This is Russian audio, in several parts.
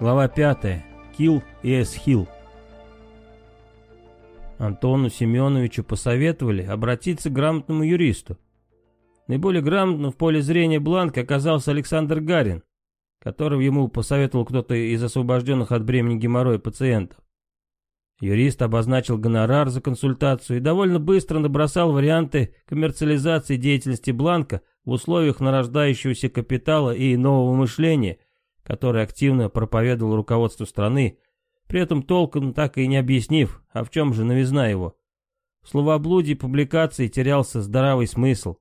Глава 5. Килл и Эсхилл. Антону Семеновичу посоветовали обратиться к грамотному юристу. Наиболее грамотным в поле зрения Бланка оказался Александр Гарин, которого ему посоветовал кто-то из освобожденных от бремени геморроя пациентов. Юрист обозначил гонорар за консультацию и довольно быстро набросал варианты коммерциализации деятельности Бланка в условиях нарождающегося капитала и нового мышления – который активно проповедовал руководство страны, при этом толком так и не объяснив, а в чем же новизна его. В словоблудии публикации терялся здравый смысл.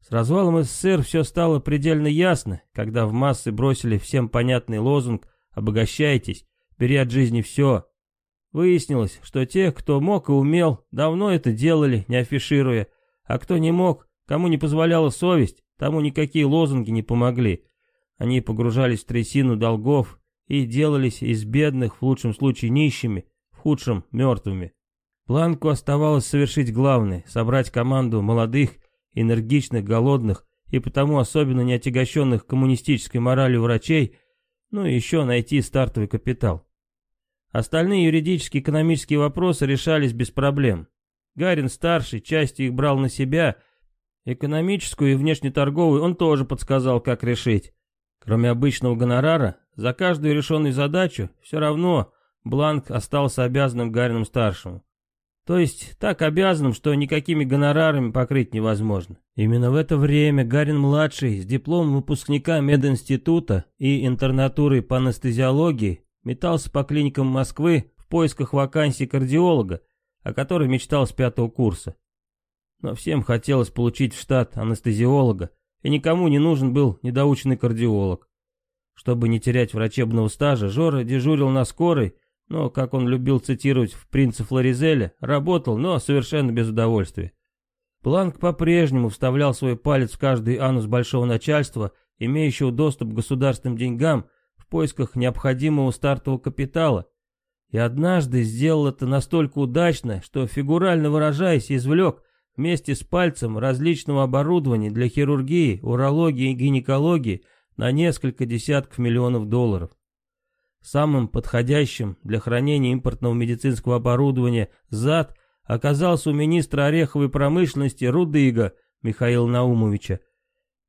С развалом СССР все стало предельно ясно, когда в массы бросили всем понятный лозунг «Обогащайтесь, бери от жизни все». Выяснилось, что те, кто мог и умел, давно это делали, не афишируя, а кто не мог, кому не позволяла совесть, тому никакие лозунги не помогли. Они погружались в трясину долгов и делались из бедных, в лучшем случае нищими, в худшем мертвыми. Планку оставалось совершить главное — собрать команду молодых, энергичных, голодных и потому особенно не отягощенных коммунистической моралью врачей, ну и еще найти стартовый капитал. Остальные юридические и экономические вопросы решались без проблем. Гарин-старший частью их брал на себя, экономическую и внешнеторговую он тоже подсказал, как решить. Кроме обычного гонорара, за каждую решенную задачу все равно Бланк остался обязанным Гарином-старшему. То есть так обязанным, что никакими гонорарами покрыть невозможно. Именно в это время Гарин-младший с дипломом выпускника мединститута и интернатурой по анестезиологии метался по клиникам Москвы в поисках вакансии кардиолога, о которой мечтал с пятого курса. Но всем хотелось получить в штат анестезиолога, и никому не нужен был недоученный кардиолог. Чтобы не терять врачебного стажа, Жора дежурил на скорой, но, как он любил цитировать в «Принце Флоризеля», работал, но совершенно без удовольствия. Планк по-прежнему вставлял свой палец в каждый анус большого начальства, имеющего доступ к государственным деньгам в поисках необходимого стартового капитала, и однажды сделал это настолько удачно, что, фигурально выражаясь, извлек вместе с пальцем различного оборудования для хирургии, урологии и гинекологии на несколько десятков миллионов долларов. Самым подходящим для хранения импортного медицинского оборудования ЗАД оказался у министра ореховой промышленности Рудыга Михаила Наумовича,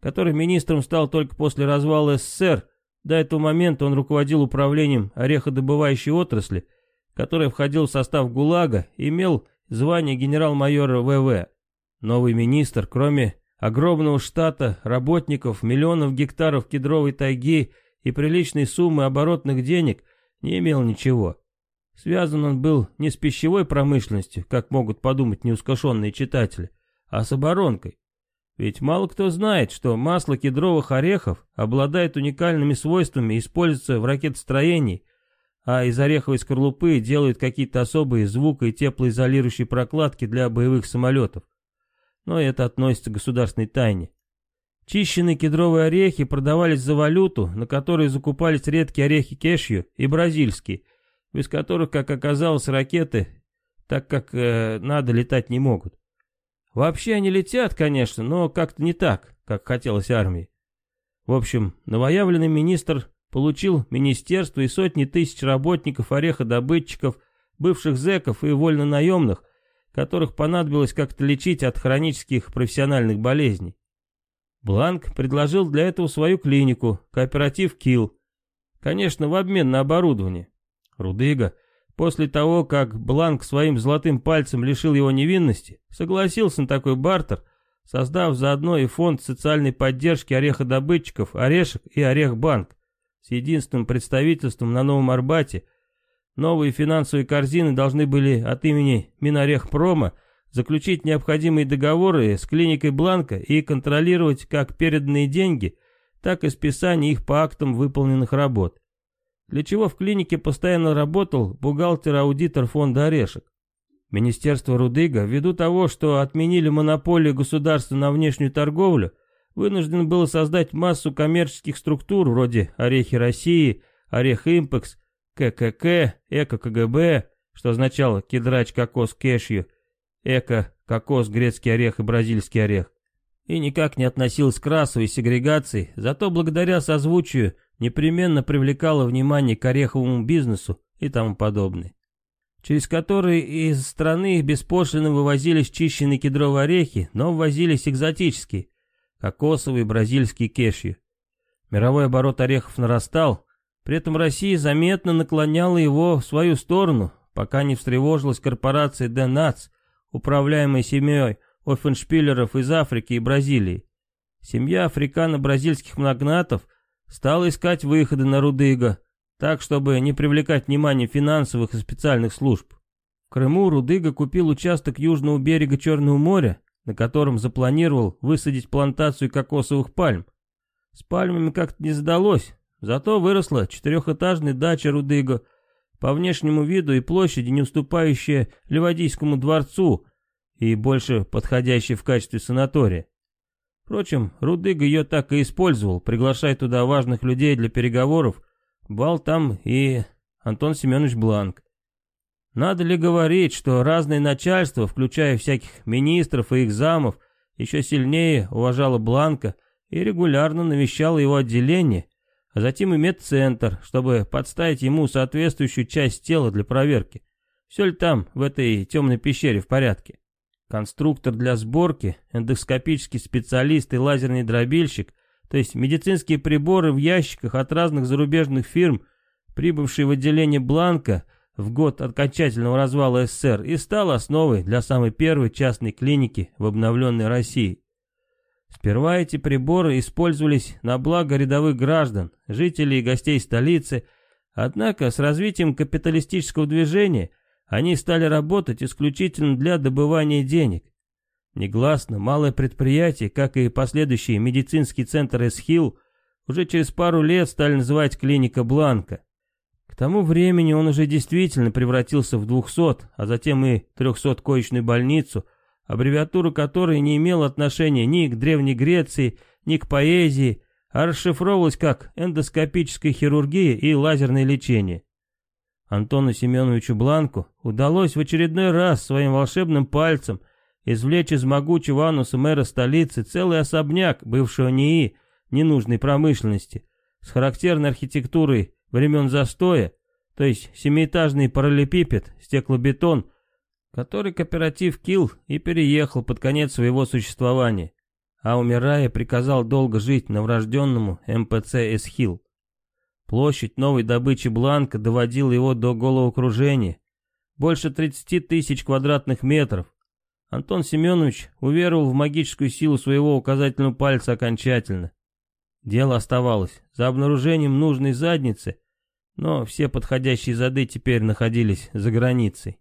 который министром стал только после развала СССР. До этого момента он руководил управлением ореходобывающей отрасли, которая входил в состав ГУЛАГа и имел звание генерал-майора ВВ. Новый министр, кроме огромного штата работников, миллионов гектаров кедровой тайги и приличной суммы оборотных денег, не имел ничего. Связан он был не с пищевой промышленностью, как могут подумать неускошенные читатели, а с оборонкой. Ведь мало кто знает, что масло кедровых орехов обладает уникальными свойствами и используется в ракетостроении, а из ореховой скорлупы делают какие-то особые звуко- и теплоизолирующие прокладки для боевых самолетов но это относится к государственной тайне. Чищенные кедровые орехи продавались за валюту, на которой закупались редкие орехи кешью и бразильские, без которых, как оказалось, ракеты, так как э, надо, летать не могут. Вообще они летят, конечно, но как-то не так, как хотелось армии. В общем, новоявленный министр получил министерство и сотни тысяч работников, ореходобытчиков, бывших зэков и вольнонаемных, которых понадобилось как-то лечить от хронических профессиональных болезней. Бланк предложил для этого свою клинику, кооператив КИЛ, конечно, в обмен на оборудование. Рудыга, после того, как Бланк своим золотым пальцем лишил его невинности, согласился на такой бартер, создав заодно и фонд социальной поддержки ореходобытчиков «Орешек» и «Орехбанк» с единственным представительством на Новом Арбате Новые финансовые корзины должны были от имени Минорехпрома заключить необходимые договоры с клиникой Бланка и контролировать как переданные деньги, так и списание их по актам выполненных работ. Для чего в клинике постоянно работал бухгалтер-аудитор фонда «Орешек». Министерство Рудыга, ввиду того, что отменили монополию государства на внешнюю торговлю, вынуждено было создать массу коммерческих структур вроде «Орехи России», «Орех Импекс», ККК, Эко-КГБ, что означало кедрач кокос кешью, эко, кокос, грецкий орех и бразильский орех. И никак не относилось к расовой сегрегации, зато благодаря созвучию непременно привлекало внимание к ореховому бизнесу и тому подобное, через который из страны беспошлино вывозились чищенные кедровые орехи, но ввозились экзотические, кокосовые, бразильские кешью. Мировой оборот орехов нарастал, при этом Россия заметно наклоняла его в свою сторону, пока не встревожилась корпорация Денац, управляемая семьей Оффеншпиллеров из Африки и Бразилии. Семья африкано-бразильских магнатов стала искать выходы на Рудыга, так, чтобы не привлекать внимание финансовых и специальных служб. В Крыму Рудыга купил участок южного берега Черного моря, на котором запланировал высадить плантацию кокосовых пальм. С пальмами как-то не задалось, зато выросла четырехэтажная дача Рудыга, по внешнему виду и площади не уступающая Ливадийскому дворцу и больше подходящая в качестве санатория. Впрочем, Рудыга ее так и использовал, приглашая туда важных людей для переговоров, бал там и Антон Семенович Бланк. Надо ли говорить, что разное начальство, включая всяких министров и их замов, еще сильнее уважало Бланка и регулярно навещало его отделение, а затем и медцентр, чтобы подставить ему соответствующую часть тела для проверки. Все ли там, в этой темной пещере, в порядке? Конструктор для сборки, эндоскопический специалист и лазерный дробильщик, то есть медицинские приборы в ящиках от разных зарубежных фирм, прибывшие в отделение Бланка в год окончательного развала СССР и стал основой для самой первой частной клиники в обновленной России. Сперва эти приборы использовались на благо рядовых граждан, жителей и гостей столицы, однако с развитием капиталистического движения – они стали работать исключительно для добывания денег. Негласно, малое предприятие, как и последующий медицинский центр Эсхилл, уже через пару лет стали называть клиника Бланка. К тому времени он уже действительно превратился в 200, а затем и 300-коечную больницу, аббревиатура которой не имела отношения ни к Древней Греции, ни к поэзии, а расшифровывалась как эндоскопическая хирургия и лазерное лечение. Антону Семеновичу Бланку удалось в очередной раз своим волшебным пальцем извлечь из могучего ануса мэра столицы целый особняк бывшего НИИ ненужной промышленности с характерной архитектурой времен застоя, то есть семиэтажный параллелепипед, стеклобетон, который кооператив Килл и переехал под конец своего существования, а умирая приказал долго жить новорожденному МПЦ Эсхилл. Площадь новой добычи Бланка доводила его до головокружения. Больше 30 тысяч квадратных метров. Антон Семенович уверовал в магическую силу своего указательного пальца окончательно. Дело оставалось за обнаружением нужной задницы, но все подходящие зады теперь находились за границей.